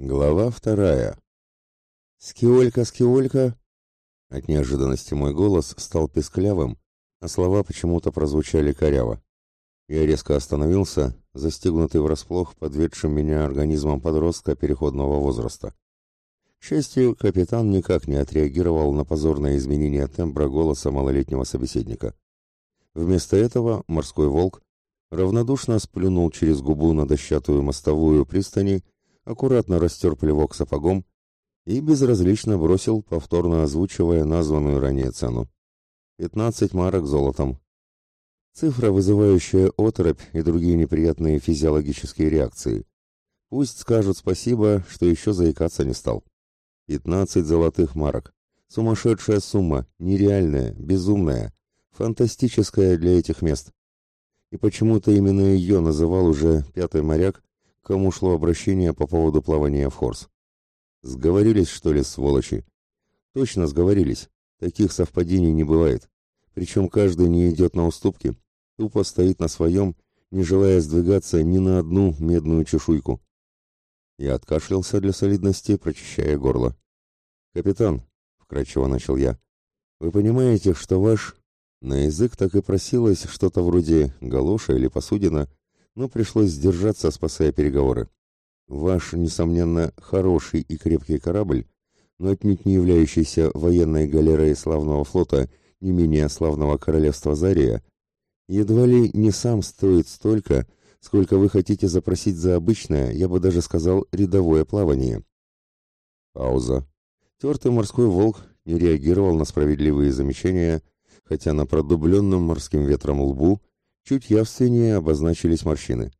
Глава вторая. «Скиолька, скиолька!» От неожиданности мой голос стал песклявым, а слова почему-то прозвучали коряво. Я резко остановился, застегнутый врасплох подведшим меня организмом подростка переходного возраста. К счастью, капитан никак не отреагировал на позорное изменение тембра голоса малолетнего собеседника. Вместо этого морской волк равнодушно сплюнул через губу на дощатую мостовую пристани аккуратно растер плевок сапогом и безразлично бросил, повторно озвучивая названную ранее цену. Пятнадцать марок золотом. Цифра, вызывающая оторопь и другие неприятные физиологические реакции. Пусть скажут спасибо, что еще заикаться не стал. Пятнадцать золотых марок. Сумасшедшая сумма, нереальная, безумная, фантастическая для этих мест. И почему-то именно ее называл уже пятый моряк, кому шло обращение по поводу плавания в Хорс. Сговорились, что ли, сволочи? Точно сговорились. Таких совпадений не бывает. Причем каждый не идет на уступки, тупо стоит на своем, не желая сдвигаться ни на одну медную чешуйку. Я откашлялся для солидности, прочищая горло. «Капитан», — вкратчиво начал я, — «вы понимаете, что ваш...» На язык так и просилось что-то вроде галоша или посудина, но пришлось сдержаться, спасая переговоры. Ваш, несомненно, хороший и крепкий корабль, но отнюдь не являющийся военной галерой славного флота не менее славного королевства Зария, едва ли не сам стоит столько, сколько вы хотите запросить за обычное, я бы даже сказал, рядовое плавание. Пауза. Тертый морской волк не реагировал на справедливые замечания, хотя на продубленном морским ветром лбу чуть явственнее обозначились морщины.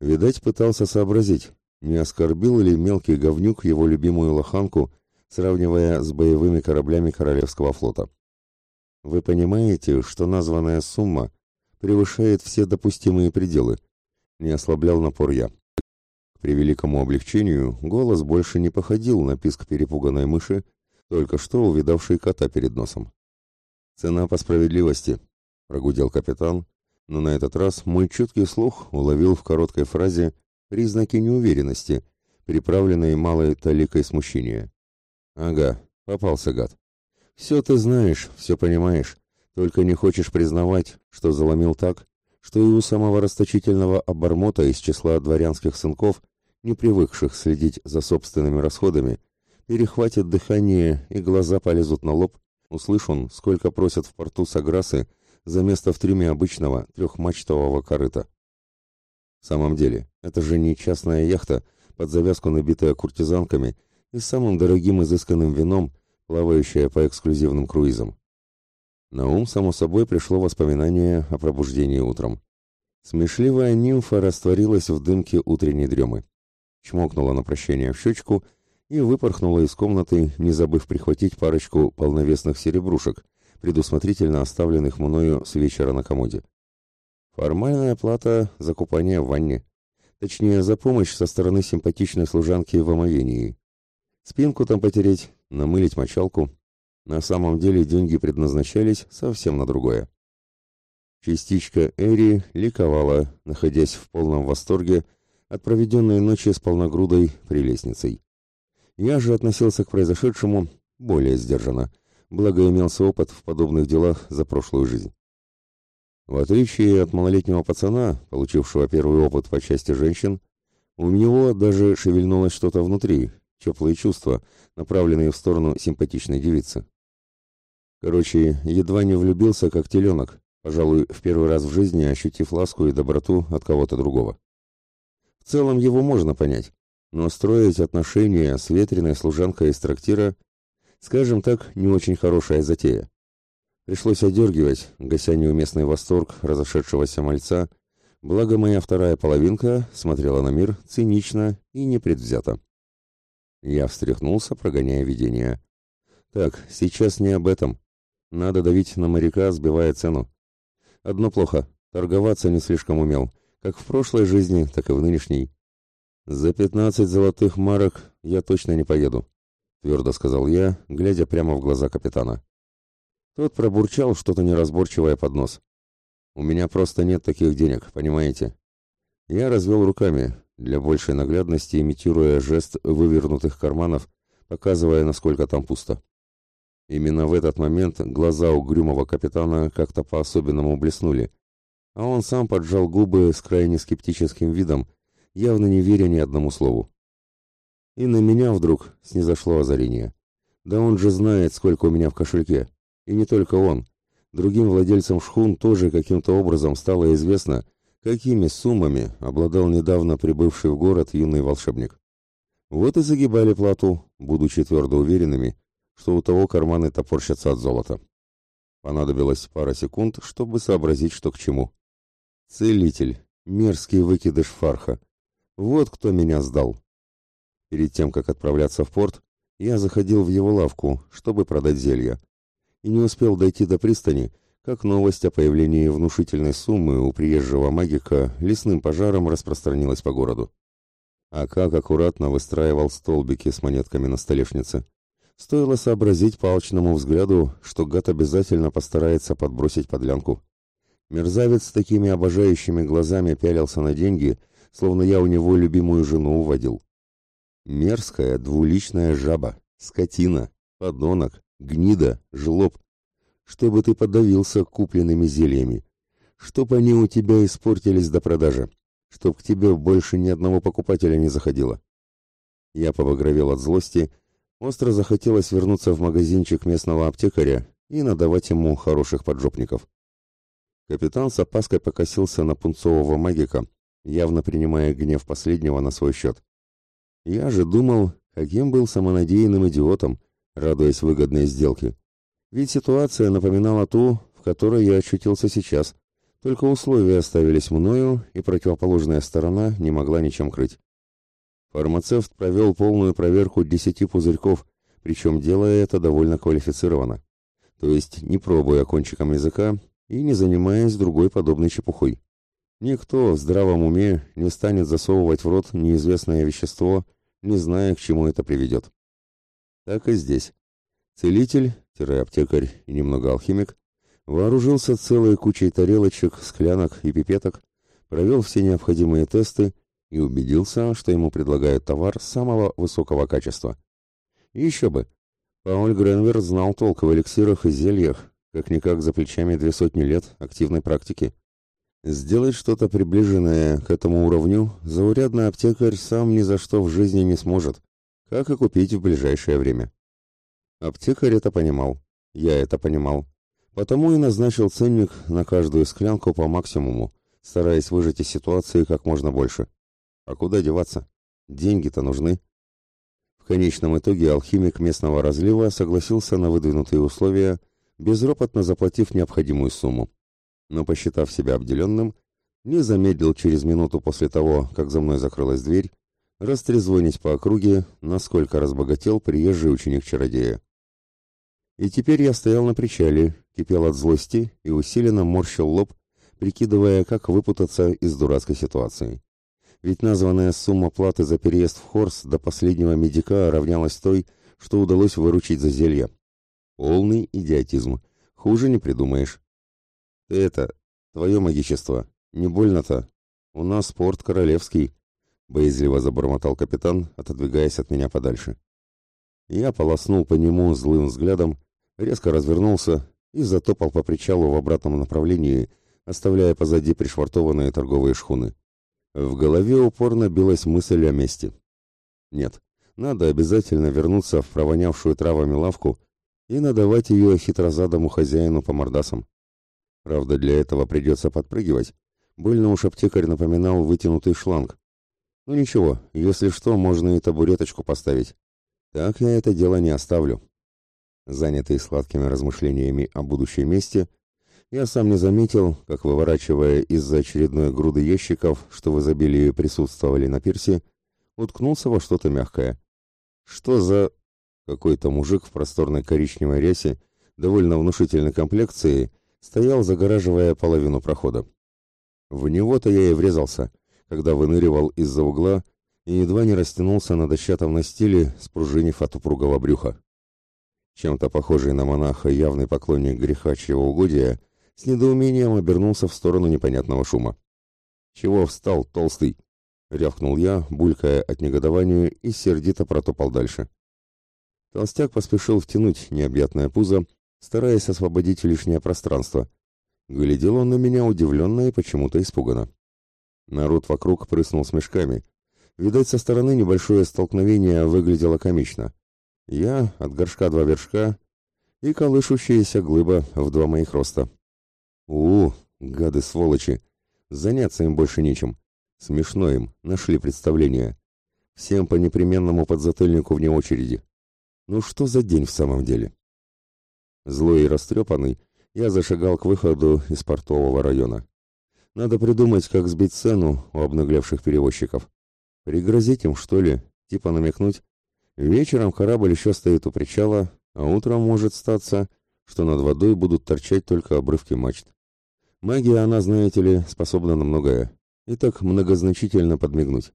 Видать, пытался сообразить, не оскорбил ли мелкий говнюк его любимую лоханку, сравнивая с боевыми кораблями Королевского флота. Вы понимаете, что названная сумма превышает все допустимые пределы, не ослаблял напор я. К превеликому облегчению голос больше не походил на писк перепуганной мыши, только что увидавшей кота перед носом. «Цена по справедливости», — прогудел капитан, но на этот раз мой чуткий слух уловил в короткой фразе признаки неуверенности, приправленные малой таликой смущения. «Ага, попался гад. Все ты знаешь, все понимаешь, только не хочешь признавать, что заломил так, что и у самого расточительного обормота из числа дворянских сынков, не привыкших следить за собственными расходами, перехватит дыхание и глаза полезут на лоб, услышь он, сколько просят в порту Саграсы за место в трюме обычного трехмачтового корыта. В самом деле, это же не частная яхта, под завязку набитая куртизанками и самым дорогим изысканным вином, плавающая по эксклюзивным круизам. На ум, само собой, пришло воспоминание о пробуждении утром. Смешливая нимфа растворилась в дымке утренней дремы. Чмокнула на прощение в щечку и выпорхнула из комнаты, не забыв прихватить парочку полновесных серебрушек, предусмотрительно оставленных мною с вечера на комоде. Формальная плата за купание в ванне. Точнее, за помощь со стороны симпатичной служанки в омовении. Спинку там потереть, намылить мочалку. На самом деле деньги предназначались совсем на другое. Частичка Эри ликовала, находясь в полном восторге от проведенной ночи с полногрудой прелестницей. Я же относился к произошедшему более сдержанно, благо имелся опыт в подобных делах за прошлую жизнь. В отличие от малолетнего пацана, получившего первый опыт по части женщин, у него даже шевельнулось что-то внутри, теплые чувства, направленные в сторону симпатичной девицы. Короче, едва не влюбился, как теленок, пожалуй, в первый раз в жизни ощутив ласку и доброту от кого-то другого. В целом его можно понять, но строить отношения с ветреной служанкой из трактира Скажем так, не очень хорошая затея. Пришлось одергивать, гася неуместный восторг разошедшегося мальца, благо моя вторая половинка смотрела на мир цинично и непредвзято. Я встряхнулся, прогоняя видение. Так, сейчас не об этом. Надо давить на моряка, сбивая цену. Одно плохо, торговаться не слишком умел, как в прошлой жизни, так и в нынешней. За пятнадцать золотых марок я точно не поеду твердо сказал я, глядя прямо в глаза капитана. Тот пробурчал что-то неразборчивое под нос. У меня просто нет таких денег, понимаете? Я развел руками. для большей наглядности имитируя жест вывернутых карманов, показывая, насколько там пусто. Именно в этот момент глаза угрюмого капитана как-то по-особенному блеснули, а он сам поджал губы с крайне скептическим видом, явно не веря ни одному слову. И на меня вдруг снизошло озарение. Да он же знает, сколько у меня в кошельке. И не только он. Другим владельцам шхун тоже каким-то образом стало известно, какими суммами обладал недавно прибывший в город юный волшебник. Вот и загибали плату, будучи твердо уверенными, что у того карманы топорщатся от золота. Понадобилось пара секунд, чтобы сообразить, что к чему. Целитель, мерзкий выкидыш фарха. Вот кто меня сдал. Перед тем, как отправляться в порт, я заходил в его лавку, чтобы продать зелья. И не успел дойти до пристани, как новость о появлении внушительной суммы у приезжего магика лесным пожаром распространилась по городу. А как аккуратно выстраивал столбики с монетками на столешнице. Стоило сообразить по алчному взгляду, что гад обязательно постарается подбросить подлянку. Мерзавец с такими обожающими глазами пялился на деньги, словно я у него любимую жену уводил. Мерзкая двуличная жаба, скотина, подонок, гнида, жлоб. Чтобы ты подавился купленными зельями. Чтоб они у тебя испортились до продажи. Чтоб к тебе больше ни одного покупателя не заходило. Я побагровел от злости, остро захотелось вернуться в магазинчик местного аптекаря и надавать ему хороших поджопников. Капитан с опаской покосился на пунцового магика, явно принимая гнев последнего на свой счет. Я же думал, каким был самонадеянным идиотом, радуясь выгодной сделке. Ведь ситуация напоминала ту, в которой я очутился сейчас, только условия оставились мною, и противоположная сторона не могла ничем крыть. Фармацевт провел полную проверку десяти пузырьков, причем делая это довольно квалифицированно. То есть не пробуя кончиком языка, и не занимаясь другой подобной чепухой. Никто в здравом уме не станет засовывать в рот неизвестное вещество, не зная, к чему это приведет. Так и здесь. Целитель, аптекарь и немного алхимик вооружился целой кучей тарелочек, склянок и пипеток, провел все необходимые тесты и убедился, что ему предлагают товар самого высокого качества. Еще бы, Пауль Гренвер знал толк в эликсирах и зельях, как-никак за плечами две сотни лет активной практики. Сделать что-то приближенное к этому уровню заурядный аптекарь сам ни за что в жизни не сможет, как и купить в ближайшее время. Аптекарь это понимал, я это понимал, потому и назначил ценник на каждую склянку по максимуму, стараясь выжать из ситуации как можно больше. А куда деваться? Деньги-то нужны. В конечном итоге алхимик местного разлива согласился на выдвинутые условия – безропотно заплатив необходимую сумму. Но, посчитав себя обделенным, не замедлил через минуту после того, как за мной закрылась дверь, растрезвонить по округе, насколько разбогател приезжий ученик-чародея. И теперь я стоял на причале, кипел от злости и усиленно морщил лоб, прикидывая, как выпутаться из дурацкой ситуации. Ведь названная сумма платы за переезд в Хорс до последнего медика равнялась той, что удалось выручить за зелье, Полный идиотизм. Хуже не придумаешь. Это, твое магичество, не больно-то. У нас спорт королевский, боязливо забормотал капитан, отодвигаясь от меня подальше. Я полоснул по нему злым взглядом, резко развернулся и затопал по причалу в обратном направлении, оставляя позади пришвартованные торговые шхуны. В голове упорно билась мысль о мести. Нет, надо обязательно вернуться в провонявшую травами лавку и надавать ее хитрозадому хозяину по мордасам. Правда, для этого придется подпрыгивать. Больно уж аптекарь напоминал вытянутый шланг. Ну ничего, если что, можно и табуреточку поставить. Так я это дело не оставлю. Занятый сладкими размышлениями о будущей месте, я сам не заметил, как, выворачивая из-за очередной груды ящиков, что в изобилии присутствовали на пирсе, уткнулся во что-то мягкое. Что за... Какой-то мужик в просторной коричневой рясе, довольно внушительной комплекции, стоял, загораживая половину прохода. В него-то я и врезался, когда выныривал из-за угла и едва не растянулся на дощатом настиле, спружинив от упругого брюха. Чем-то похожий на монаха явный поклонник греха чревоугодия с недоумением обернулся в сторону непонятного шума. «Чего встал, толстый?» — рявкнул я, булькая от негодования, и сердито протопал дальше. Толстяк поспешил втянуть необъятное пузо, стараясь освободить лишнее пространство. Глядел он на меня удивленно и почему-то испуганно. Народ вокруг прыснул с мешками. Видать, со стороны небольшое столкновение выглядело комично. Я от горшка два вершка и колышущаяся глыба в два моих роста. у, гады-сволочи! Заняться им больше нечем. Смешно им, нашли представление. Всем по непременному подзатыльнику вне очереди. Ну что за день в самом деле? Злой и растрепанный, я зашагал к выходу из портового района. Надо придумать, как сбить цену у обнаглевших перевозчиков. Пригрозить им, что ли, типа намекнуть. Вечером корабль еще стоит у причала, а утром может статься, что над водой будут торчать только обрывки мачт. Магия, она, знаете ли, способна на многое и так многозначительно подмигнуть.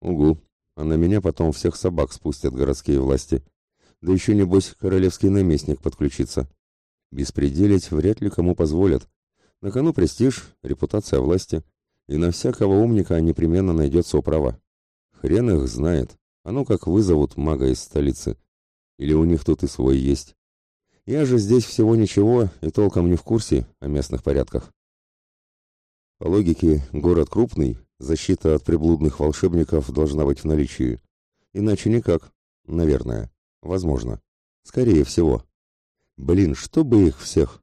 Угу, а на меня потом всех собак спустят городские власти. Да еще, небось, королевский наместник подключится. Беспределить вряд ли кому позволят. На кону престиж, репутация власти, и на всякого умника непременно найдется управа. Хрен их знает, а ну как вызовут мага из столицы. Или у них тут и свой есть. Я же здесь всего ничего и толком не в курсе о местных порядках. По логике, город крупный, защита от приблудных волшебников должна быть в наличии. Иначе никак. Наверное. Возможно. Скорее всего. Блин, чтобы их всех?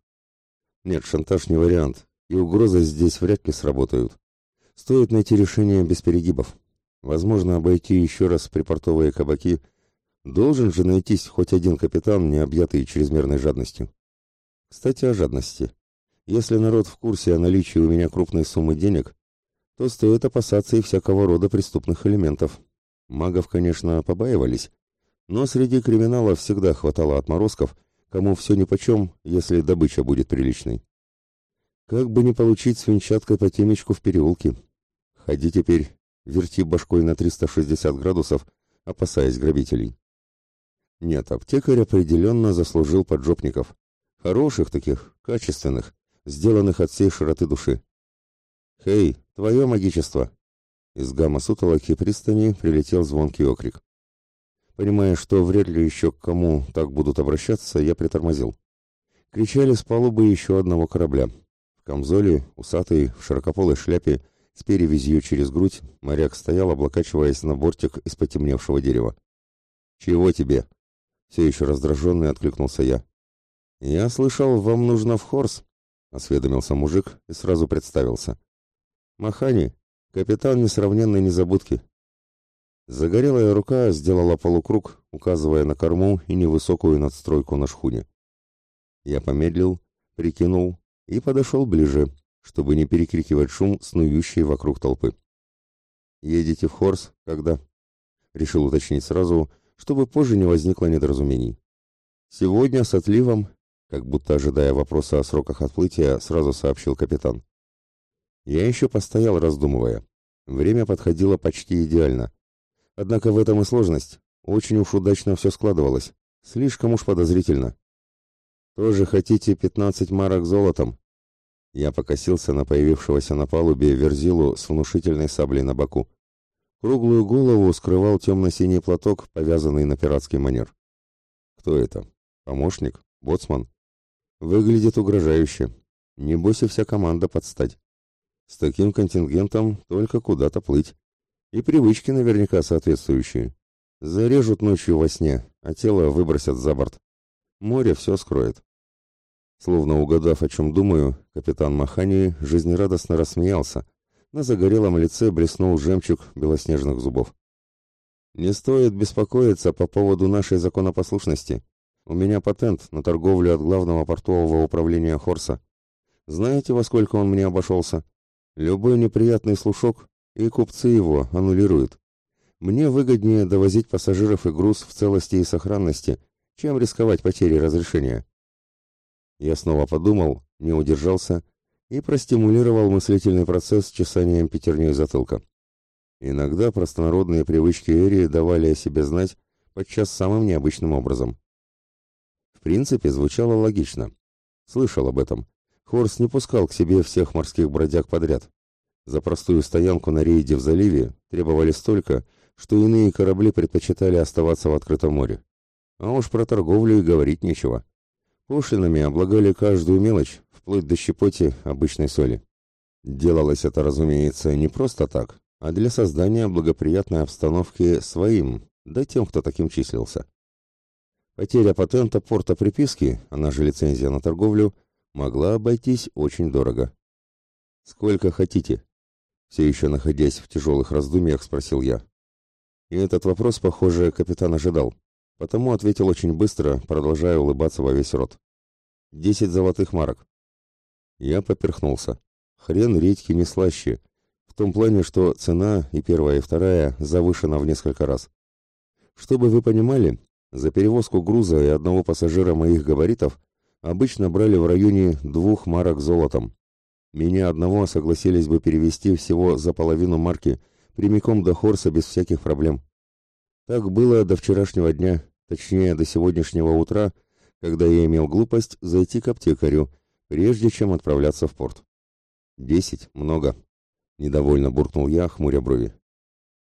Нет, шантаж не вариант, и угрозы здесь вряд ли сработают. Стоит найти решение без перегибов. Возможно, обойти еще раз припортовые кабаки. Должен же найтись хоть один капитан, не объятый чрезмерной жадностью. Кстати, о жадности. Если народ в курсе о наличии у меня крупной суммы денег, то стоит опасаться и всякого рода преступных элементов. Магов, конечно, побаивались, но среди криминалов всегда хватало отморозков, кому все нипочем, если добыча будет приличной. Как бы не получить свинчаткой по темечку в переулке. Ходи теперь, верти башкой на 360 градусов, опасаясь грабителей. Нет, аптекарь определенно заслужил поджопников. Хороших таких, качественных, сделанных от всей широты души. «Хей, твое магичество!» Из гамма сутолоки пристани прилетел звонкий окрик. Понимая, что вряд ли еще к кому так будут обращаться, я притормозил. Кричали с палубы еще одного корабля. В камзоле, усатый, в широкополой шляпе, с перевязью через грудь, моряк стоял, облокачиваясь на бортик из потемневшего дерева. «Чего тебе?» Все еще раздраженный откликнулся я. «Я слышал, вам нужно в Хорс», — осведомился мужик и сразу представился. «Махани, капитан несравненной незабудки». Загорелая рука сделала полукруг, указывая на корму и невысокую надстройку на шхуне. Я помедлил, прикинул и подошел ближе, чтобы не перекрикивать шум, снующий вокруг толпы. «Едете в Хорс? Когда?» Решил уточнить сразу, чтобы позже не возникло недоразумений. «Сегодня с отливом как будто ожидая вопроса о сроках отплытия, сразу сообщил капитан. Я еще постоял, раздумывая. Время подходило почти идеально. Однако в этом и сложность. Очень уж удачно все складывалось. Слишком уж подозрительно. «Тоже хотите пятнадцать марок золотом?» Я покосился на появившегося на палубе Верзилу с внушительной саблей на боку. Круглую голову скрывал темно-синий платок, повязанный на пиратский манер. «Кто это? Помощник? Боцман?» Выглядит угрожающе. Небось и вся команда подстать. С таким контингентом только куда-то плыть. И привычки наверняка соответствующие. Зарежут ночью во сне, а тело выбросят за борт. Море все скроет. Словно угадав, о чем думаю, капитан Махани жизнерадостно рассмеялся. На загорелом лице блеснул жемчуг белоснежных зубов. «Не стоит беспокоиться по поводу нашей законопослушности. У меня патент на торговлю от главного портового управления Хорса. Знаете, во сколько он мне обошелся? Любой неприятный слушок, и купцы его аннулируют. Мне выгоднее довозить пассажиров и груз в целости и сохранности, чем рисковать потерей разрешения. Я снова подумал, не удержался и простимулировал мыслительный процесс чесанием пятерней затылка. Иногда простонародные привычки Эри давали о себе знать подчас самым необычным образом. В принципе, звучало логично. Слышал об этом. Хорс не пускал к себе всех морских бродяг подряд. За простую стоянку на рейде в заливе требовали столько, что иные корабли предпочитали оставаться в открытом море. А уж про торговлю и говорить нечего. Пошлинами облагали каждую мелочь, вплоть до щепоти обычной соли. Делалось это, разумеется, не просто так, а для создания благоприятной обстановки своим, да тем, кто таким числился. Потеря патента порта приписки, она же лицензия на торговлю, могла обойтись очень дорого. «Сколько хотите?» Все еще находясь в тяжелых раздумьях, спросил я. И этот вопрос, похоже, капитан ожидал, потому ответил очень быстро, продолжая улыбаться во весь рот. «Десять золотых марок». Я поперхнулся. Хрен редьки не слаще, в том плане, что цена и первая, и вторая завышена в несколько раз. Чтобы вы понимали, за перевозку груза и одного пассажира моих габаритов обычно брали в районе двух марок золотом. Меня одного согласились бы перевести всего за половину марки прямиком до Хорса без всяких проблем. Так было до вчерашнего дня, точнее до сегодняшнего утра, когда я имел глупость зайти к аптекарю, прежде чем отправляться в порт. Десять, много. Недовольно буркнул я, хмуря брови.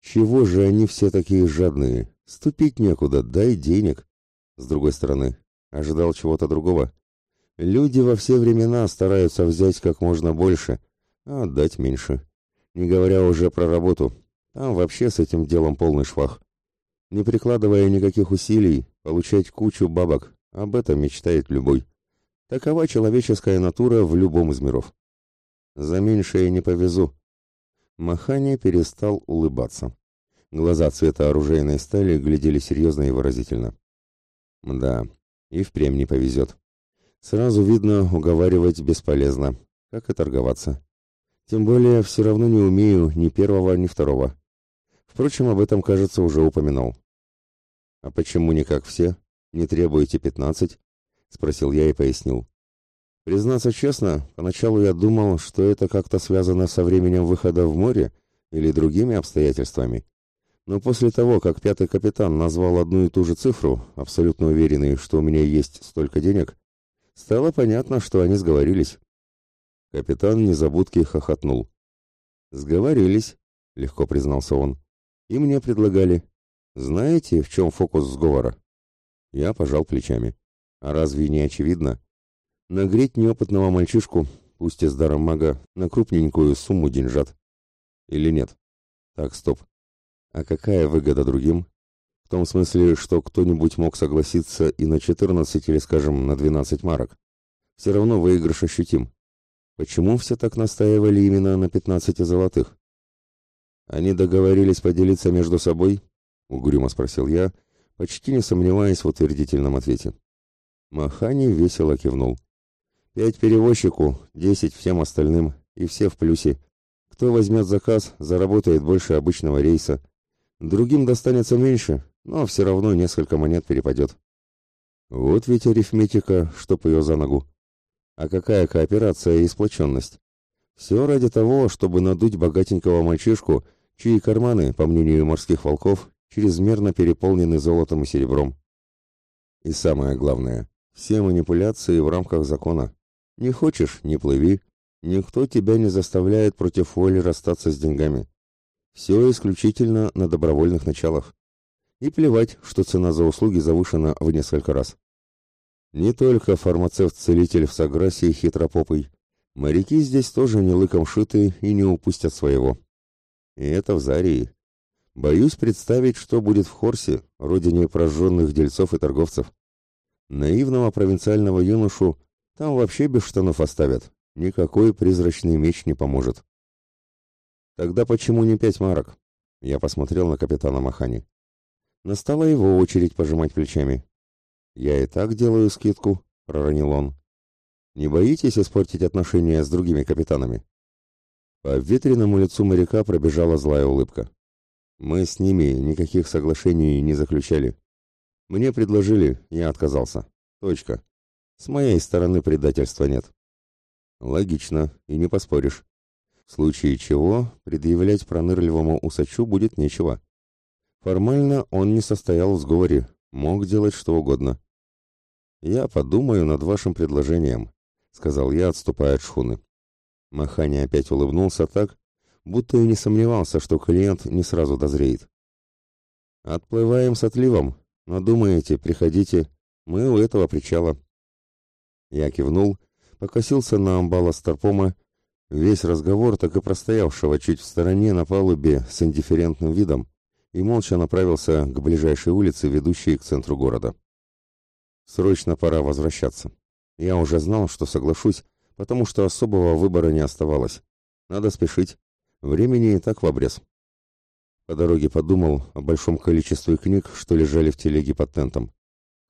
Чего же они все такие жадные? Ступить некуда, дай денег. С другой стороны, ожидал чего-то другого. Люди во все времена стараются взять как можно больше, а отдать меньше. Не говоря уже про работу. Там вообще с этим делом полный швах. Не прикладывая никаких усилий, получать кучу бабок. Об этом мечтает любой. Такова человеческая натура в любом из миров. За меньшее не повезу. Махани перестал улыбаться. Глаза цвета оружейной стали глядели серьезно и выразительно. Да, и впрямь не повезет. Сразу видно, уговаривать бесполезно, как и торговаться. Тем более, все равно не умею ни первого, ни второго. Впрочем, об этом, кажется, уже упоминал. «А почему не как все? Не требуете пятнадцать?» — спросил я и пояснил. Признаться честно, поначалу я думал, что это как-то связано со временем выхода в море или другими обстоятельствами. Но после того, как пятый капитан назвал одну и ту же цифру, абсолютно уверенный, что у меня есть столько денег, Стало понятно, что они сговорились. Капитан Незабудки хохотнул. «Сговорились», — легко признался он. «И мне предлагали. Знаете, в чем фокус сговора?» Я пожал плечами. «А разве не очевидно? Нагреть неопытного мальчишку, пусть и с даром мага, на крупненькую сумму деньжат. Или нет? Так, стоп. А какая выгода другим? Том смысле, что кто-нибудь мог согласиться и на 14 или, скажем, на 12 марок. Все равно выигрыш ощутим. Почему все так настаивали именно на 15 золотых? Они договорились поделиться между собой? Угрюмо спросил я, почти не сомневаясь в утвердительном ответе. Махани весело кивнул. Пять перевозчику, десять всем остальным, и все в плюсе. Кто возьмет заказ, заработает больше обычного рейса. Другим достанется меньше, но все равно несколько монет перепадет. Вот ведь арифметика, чтоб ее за ногу. А какая кооперация и сплоченность? Все ради того, чтобы надуть богатенького мальчишку, чьи карманы, по мнению морских волков, чрезмерно переполнены золотом и серебром. И самое главное, все манипуляции в рамках закона. Не хочешь – не плыви. Никто тебя не заставляет против воли расстаться с деньгами. Все исключительно на добровольных началах. И плевать, что цена за услуги завышена в несколько раз. Не только фармацевт-целитель в согласии хитропопый. Моряки здесь тоже не лыком шиты и не упустят своего. И это в Зарии. Боюсь представить, что будет в Хорсе, родине прожженных дельцов и торговцев. Наивного провинциального юношу там вообще без штанов оставят. Никакой призрачный меч не поможет. Тогда почему не пять марок? Я посмотрел на капитана Махани. Настала его очередь пожимать плечами. «Я и так делаю скидку», — проронил он. «Не боитесь испортить отношения с другими капитанами?» По ветреному лицу моряка пробежала злая улыбка. «Мы с ними никаких соглашений не заключали. Мне предложили, я отказался. Точка. С моей стороны предательства нет». «Логично, и не поспоришь. В случае чего предъявлять пронырливому усачу будет нечего. Формально он не состоял в сговоре, мог делать что угодно. «Я подумаю над вашим предложением», — сказал я, отступая от шхуны. Махани опять улыбнулся так, будто и не сомневался, что клиент не сразу дозреет. «Отплываем с отливом. Надумаете, приходите. Мы у этого причала». Я кивнул, покосился на амбала Старпома, весь разговор так и простоявшего чуть в стороне на палубе с индифферентным видом, и молча направился к ближайшей улице, ведущей к центру города. Срочно пора возвращаться. Я уже знал, что соглашусь, потому что особого выбора не оставалось. Надо спешить. Времени и так в обрез. По дороге подумал о большом количестве книг, что лежали в телеге под тентом.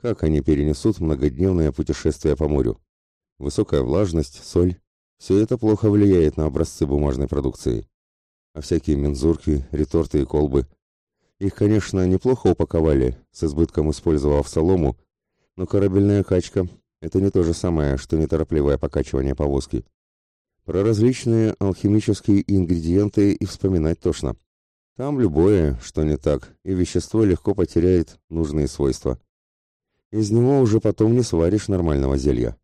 Как они перенесут многодневное путешествие по морю? Высокая влажность, соль – все это плохо влияет на образцы бумажной продукции. А всякие мензурки, реторты и колбы. Их, конечно, неплохо упаковали, с избытком использовав солому, но корабельная качка – это не то же самое, что неторопливое покачивание повозки. Про различные алхимические ингредиенты и вспоминать тошно. Там любое, что не так, и вещество легко потеряет нужные свойства. Из него уже потом не сваришь нормального зелья.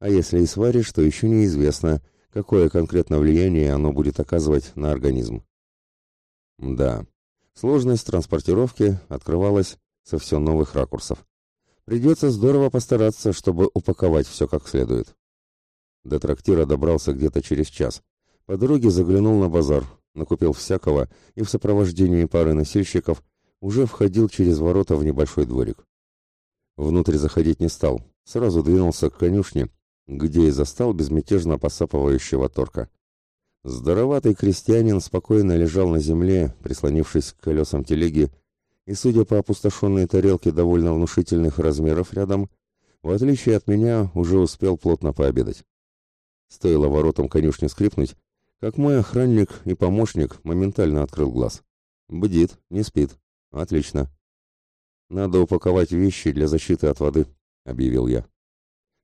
А если и сваришь, то еще неизвестно, какое конкретно влияние оно будет оказывать на организм. Да, сложность транспортировки открывалась со все новых ракурсов. Придется здорово постараться, чтобы упаковать все как следует. До трактира добрался где-то через час. По дороге заглянул на базар, накупил всякого и в сопровождении пары носильщиков уже входил через ворота в небольшой дворик. Внутрь заходить не стал, сразу двинулся к конюшне, где и застал безмятежно посапывающего торка. Здороватый крестьянин спокойно лежал на земле, прислонившись к колесам телеги и, судя по опустошенной тарелке довольно внушительных размеров рядом, в отличие от меня, уже успел плотно пообедать. Стоило воротам конюшни скрипнуть, как мой охранник и помощник моментально открыл глаз. Бдит, не спит. Отлично. Надо упаковать вещи для защиты от воды, объявил я.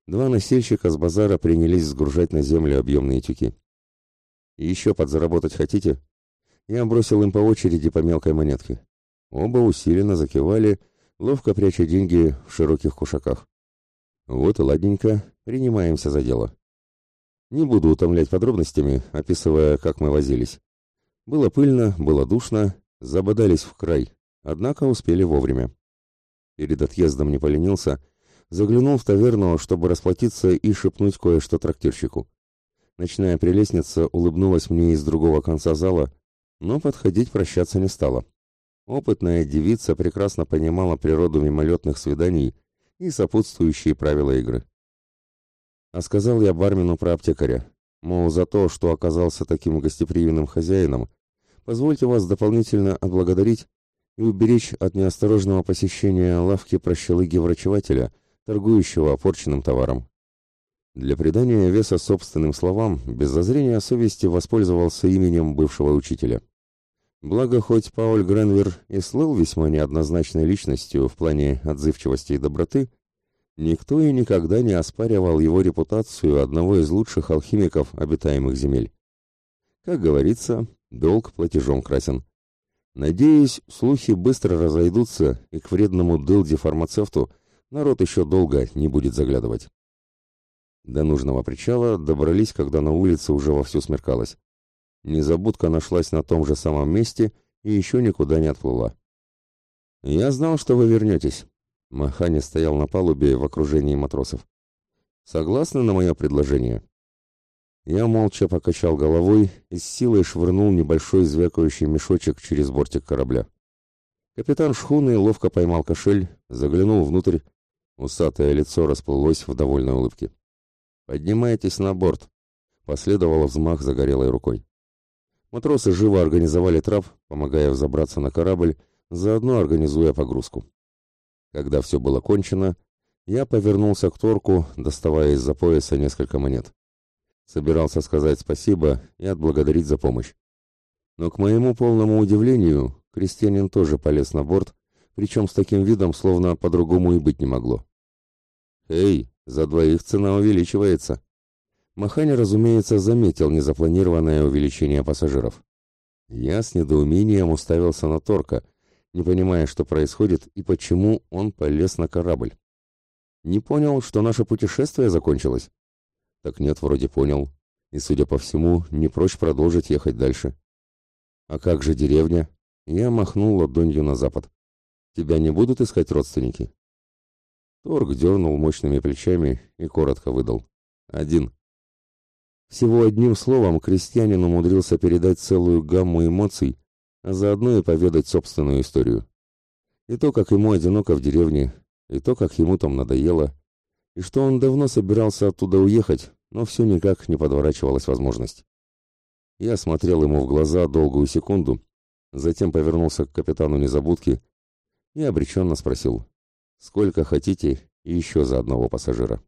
Два носильщика с базара принялись сгружать на землю объемные тюки. «Еще подзаработать хотите?» Я бросил им по очереди по мелкой монетке. Оба усиленно закивали, ловко пряча деньги в широких кушаках. Вот и ладненько, принимаемся за дело. Не буду утомлять подробностями, описывая, как мы возились. Было пыльно, было душно, забодались в край, однако успели вовремя. Перед отъездом не поленился, заглянул в таверну, чтобы расплатиться и шепнуть кое-что трактирщику. Ночная прелестница улыбнулась мне из другого конца зала, но подходить прощаться не стала. Опытная девица прекрасно понимала природу мимолетных свиданий и сопутствующие правила игры. А сказал я бармену про аптекаря, мол, за то, что оказался таким гостеприимным хозяином, позвольте вас дополнительно отблагодарить и уберечь от неосторожного посещения лавки прощелыги-врачевателя, торгующего опорченным товаром. Для придания веса собственным словам, без зазрения совести воспользовался именем бывшего учителя. Благо, хоть Пауль Гренвер и слыл весьма неоднозначной личностью в плане отзывчивости и доброты, никто и никогда не оспаривал его репутацию одного из лучших алхимиков обитаемых земель. Как говорится, долг платежом красен. Надеюсь, слухи быстро разойдутся, и к вредному дылде-фармацевту народ еще долго не будет заглядывать. До нужного причала добрались, когда на улице уже вовсю смеркалось. Незабудка нашлась на том же самом месте и еще никуда не отплыла. «Я знал, что вы вернетесь». Махани стоял на палубе в окружении матросов. «Согласны на мое предложение?» Я молча покачал головой и с силой швырнул небольшой звякающий мешочек через бортик корабля. Капитан шхуны ловко поймал кошель, заглянул внутрь. Усатое лицо расплылось в довольной улыбке. «Поднимайтесь на борт», — последовал взмах загорелой рукой. Матросы живо организовали трап, помогая взобраться на корабль, заодно организуя погрузку. Когда все было кончено, я повернулся к Торку, доставая из-за пояса несколько монет. Собирался сказать спасибо и отблагодарить за помощь. Но, к моему полному удивлению, крестьянин тоже полез на борт, причем с таким видом, словно по-другому и быть не могло. «Эй, за двоих цена увеличивается!» Маханя, разумеется, заметил незапланированное увеличение пассажиров. Я с недоумением уставился на Торка, не понимая, что происходит и почему он полез на корабль. Не понял, что наше путешествие закончилось? Так нет, вроде понял. И, судя по всему, не прочь продолжить ехать дальше. А как же деревня? Я махнул ладонью на запад. Тебя не будут искать родственники? Торг дернул мощными плечами и коротко выдал. Один. Всего одним словом крестьянин умудрился передать целую гамму эмоций, а заодно и поведать собственную историю. И то, как ему одиноко в деревне, и то, как ему там надоело, и что он давно собирался оттуда уехать, но все никак не подворачивалась возможность. Я смотрел ему в глаза долгую секунду, затем повернулся к капитану незабудки и обреченно спросил, «Сколько хотите и еще за одного пассажира?»